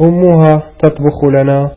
أمها تطبخ لنا.